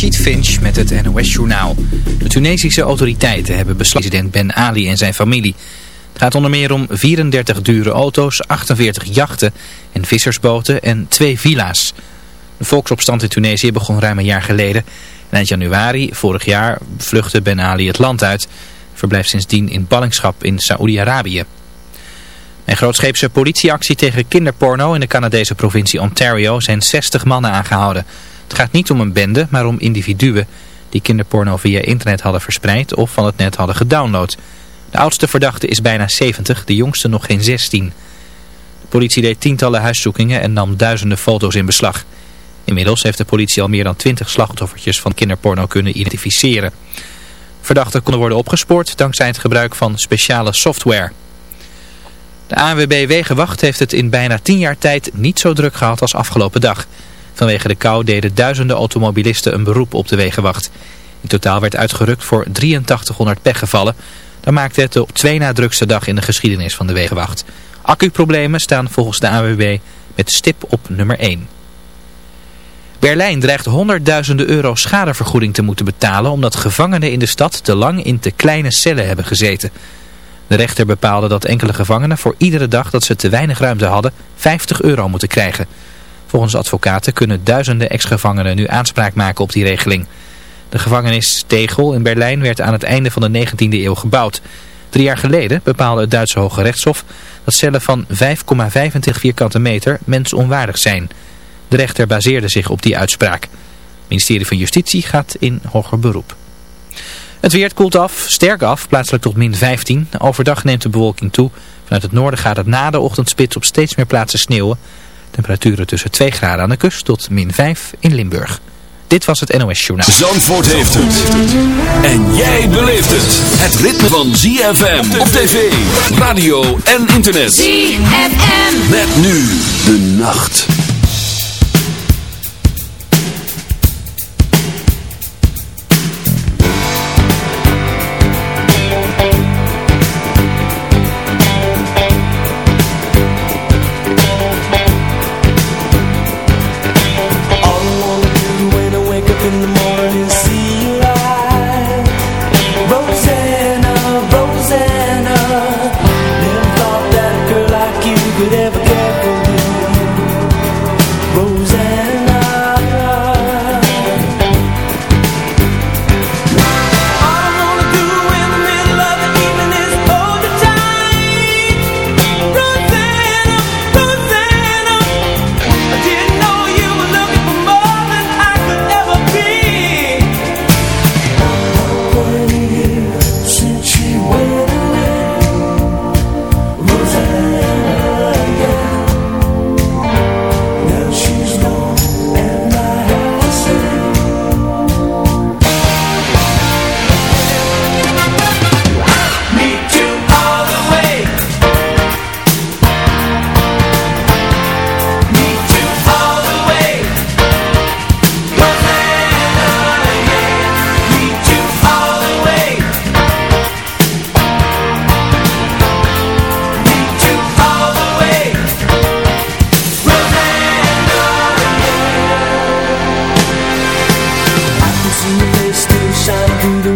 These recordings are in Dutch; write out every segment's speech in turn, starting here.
Sheet Finch met het NOS-journaal. De Tunesische autoriteiten hebben besloten president Ben Ali en zijn familie. Het gaat onder meer om 34 dure auto's, 48 jachten en vissersboten en twee villa's. De volksopstand in Tunesië begon ruim een jaar geleden. En eind januari vorig jaar vluchtte Ben Ali het land uit. Verblijft sindsdien in ballingschap in Saoedi-Arabië. Een grootscheepse politieactie tegen kinderporno in de Canadese provincie Ontario zijn 60 mannen aangehouden. Het gaat niet om een bende, maar om individuen die kinderporno via internet hadden verspreid of van het net hadden gedownload. De oudste verdachte is bijna 70, de jongste nog geen 16. De politie deed tientallen huiszoekingen en nam duizenden foto's in beslag. Inmiddels heeft de politie al meer dan 20 slachtoffertjes van kinderporno kunnen identificeren. Verdachten konden worden opgespoord dankzij het gebruik van speciale software. De ANWB Wegenwacht heeft het in bijna 10 jaar tijd niet zo druk gehad als afgelopen dag. Vanwege de kou deden duizenden automobilisten een beroep op de Wegenwacht. In totaal werd uitgerukt voor 8300 pechgevallen. Dat maakte het de op twee na drukste dag in de geschiedenis van de Wegenwacht. Accuproblemen staan volgens de ANWB met stip op nummer 1. Berlijn dreigt honderdduizenden euro schadevergoeding te moeten betalen omdat gevangenen in de stad te lang in te kleine cellen hebben gezeten. De rechter bepaalde dat enkele gevangenen voor iedere dag dat ze te weinig ruimte hadden 50 euro moeten krijgen. Volgens advocaten kunnen duizenden ex-gevangenen nu aanspraak maken op die regeling. De gevangenis Tegel in Berlijn werd aan het einde van de 19e eeuw gebouwd. Drie jaar geleden bepaalde het Duitse Hoge Rechtshof dat cellen van 5,25 vierkante meter mensonwaardig zijn. De rechter baseerde zich op die uitspraak. Het ministerie van Justitie gaat in hoger beroep. Het weer koelt af, sterk af, plaatselijk tot min 15. Overdag neemt de bewolking toe. Vanuit het noorden gaat het na de ochtendspits op steeds meer plaatsen sneeuwen. Temperaturen tussen 2 graden aan de kust tot min 5 in Limburg. Dit was het NOS Journaal. Zandvoort heeft het. En jij beleeft het. Het ritme van ZFM op tv, radio en internet. ZFM. Met nu de nacht. Rosanna, I never thought that losing you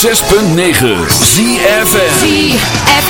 106.9 ZFM ZFM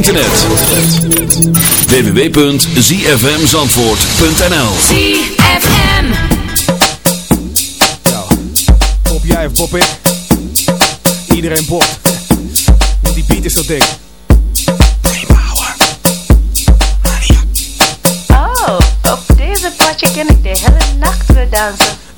internet. www.zfmzandvoort.nl ZFM Pop jij of pop ik? Iedereen popt. Want die beat is zo dik. Oh, op deze potje ken ik de hele nacht weer dansen.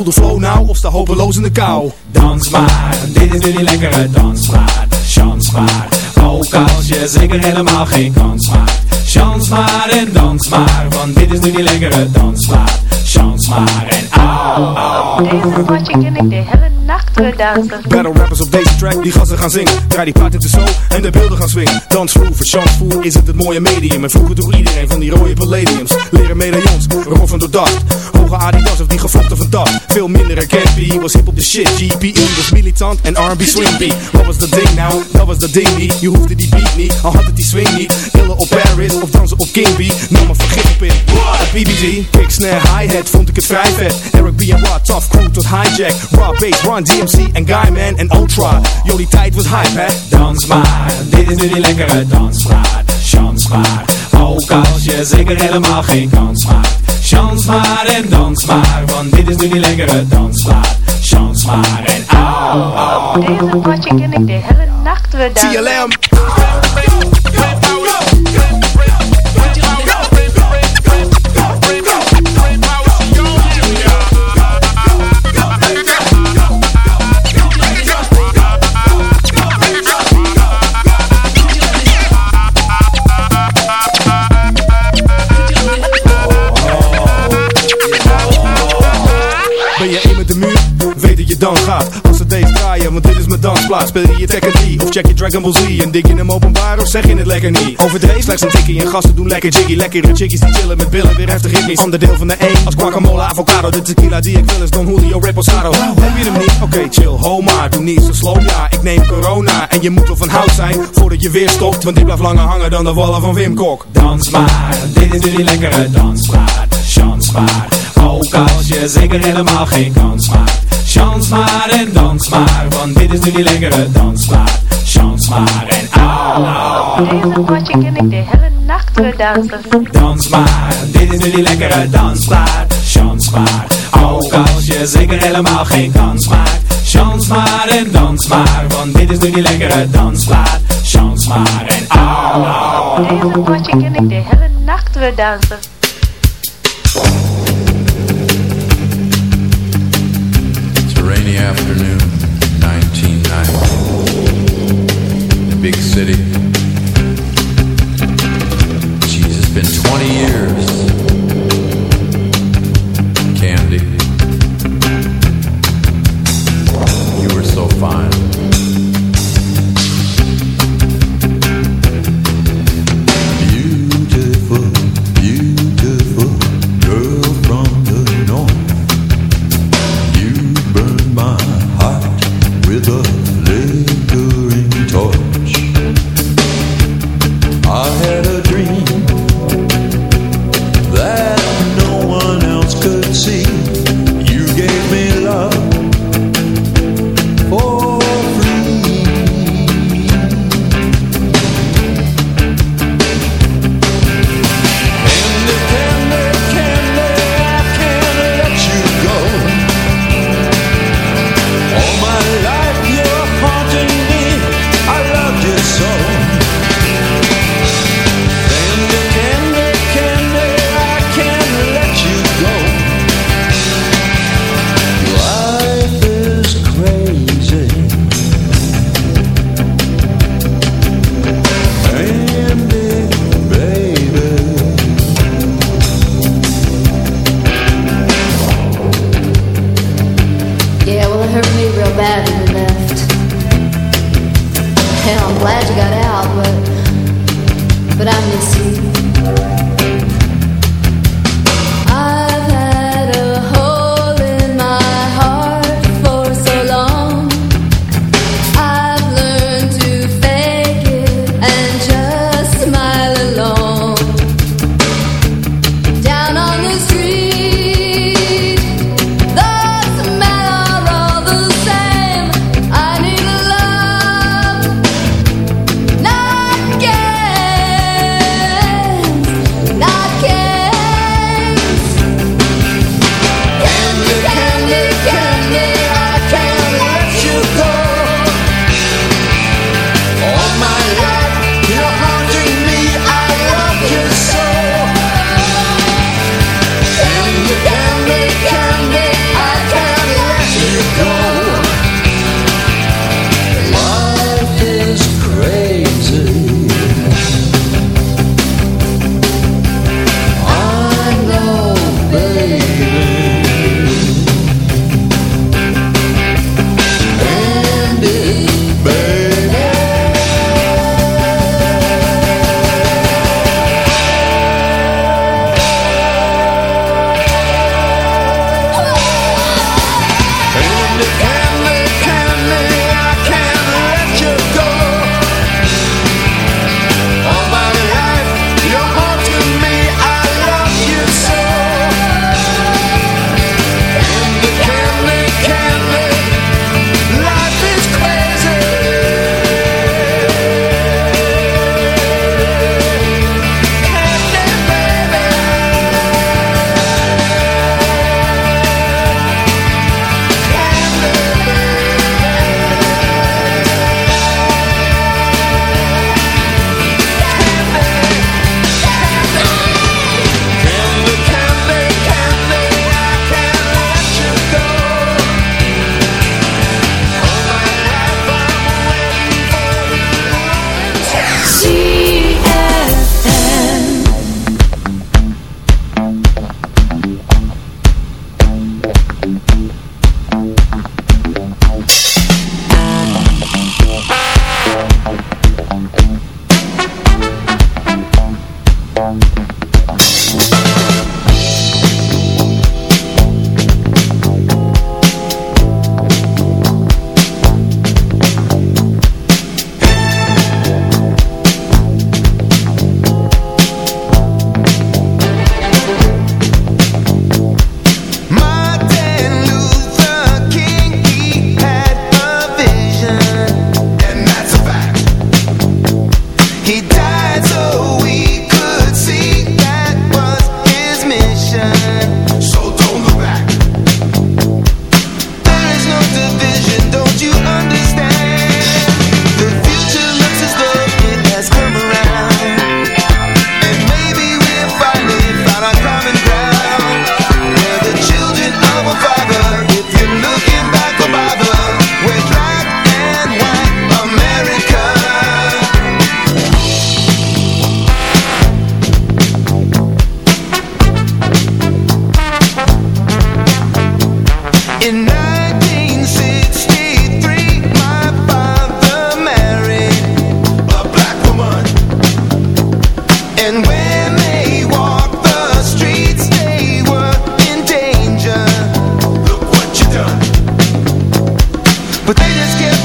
Voel de flow nou of sta hopeloos in de kou. Dans maar, dit is nu die lekkere dansmaat. Chans maar, ook als je zeker helemaal geen kans maakt. Chans maar en dans maar, want dit is nu die lekkere dansmaat. Chans maar en au, au. Deze potje ken ik de hele nacht weer dansen. Battle rappers op deze track, die gassen gaan zingen. Draai die plaat in de show en de beelden gaan swingen. Dansvloer, voor chansvoer is het het mooie medium. En vroeger droeg iedereen van die rode palladiums. Leren medaillons, roffen door dacht. Hoge Adidas of die gevochten van dat. Veel minder herkend, B was hip op de shit. GPE was militant en R&B swing beat. Wat was dat ding nou? Dat was dat ding niet. Je hoefde die beat niet, al had het die swing niet. Illen op Paris of dansen op King B. Nam maar vergif op in. BBG, kick, snare, hi-hat, vond ik het vrij vet. Eric B en Rod, tough crew tot hijack. Raw bass, Run DMC en Guyman en Ultra. Yo, die tijd was hype, hè? Dans maar, dit is nu die lekkere dansmaat. Chans maar, ook als je zeker helemaal geen kans maakt. Chans maar en dans maar, want dit is nu die lekkere dansmaat. Chans maar en au, au. Deze potje ken ik de hele nacht weer dansen. TLM. Speel je je Tekken 3 of check je Dragon Ball Z En dik je hem openbaar of zeg je het lekker niet Overdreven slechts een tikkie en gasten doen lekker jiggy Lekkere chickies die chillen met billen, weer heftig ritmisch Ander deel van de E, als guacamole, avocado De tequila die ik wil is Don Julio Reposado Heb je hem niet? Oké chill, ho maar, doe niet zo slow Ja, ik neem corona en je moet wel van hout zijn Voordat je weer stopt, want dit blijft langer hangen dan de wallen van Wim Kok Dans maar, dit is nu die lekkere dansmaat. Chans maar, ook als je zeker helemaal geen kans maakt. Chans maar en dans maar, want dit is nu die lekkere dansmaat. Chans maar en au, au. Deze potje ken ik de hele nacht weer dansen. Dans maar, dit is nu die lekkere dansmaat. Chans maar, ook als je zeker helemaal geen kans maakt. Chans maar en dans maar, want dit is nu die lekkere dansmaat. Chans maar en au, au. Deze potje ken ik de hele nacht weer dansen. Rainy afternoon, 1990. The big city. Jeez, it's been 20 years.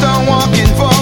I'm walking for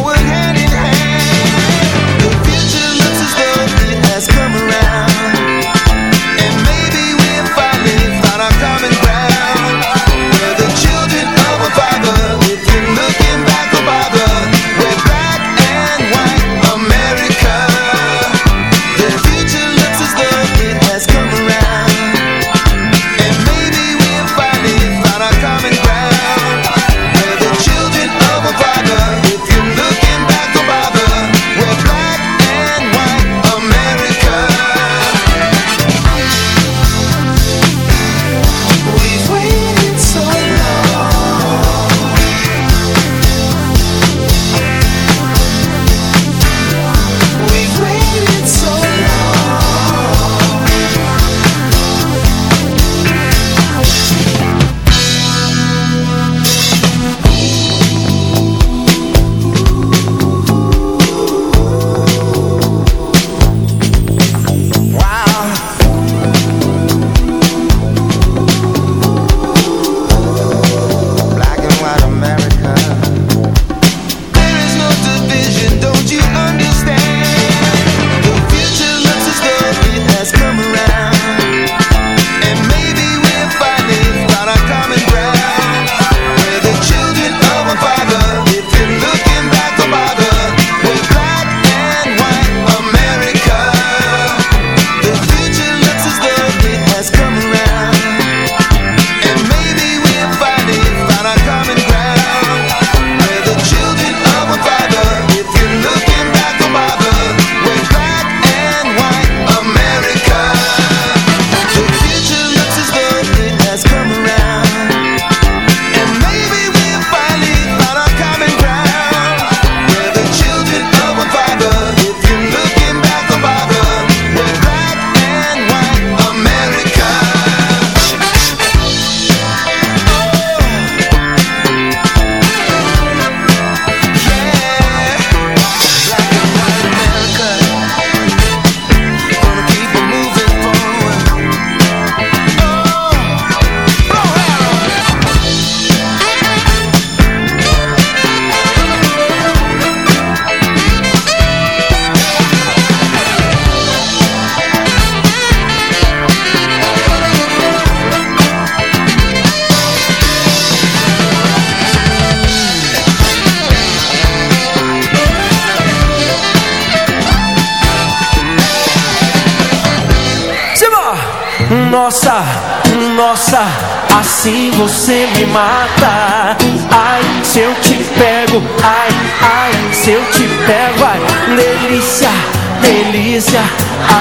ausência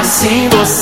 assim você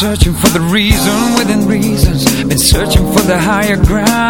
searching for the reason within reasons. Been searching for the higher ground.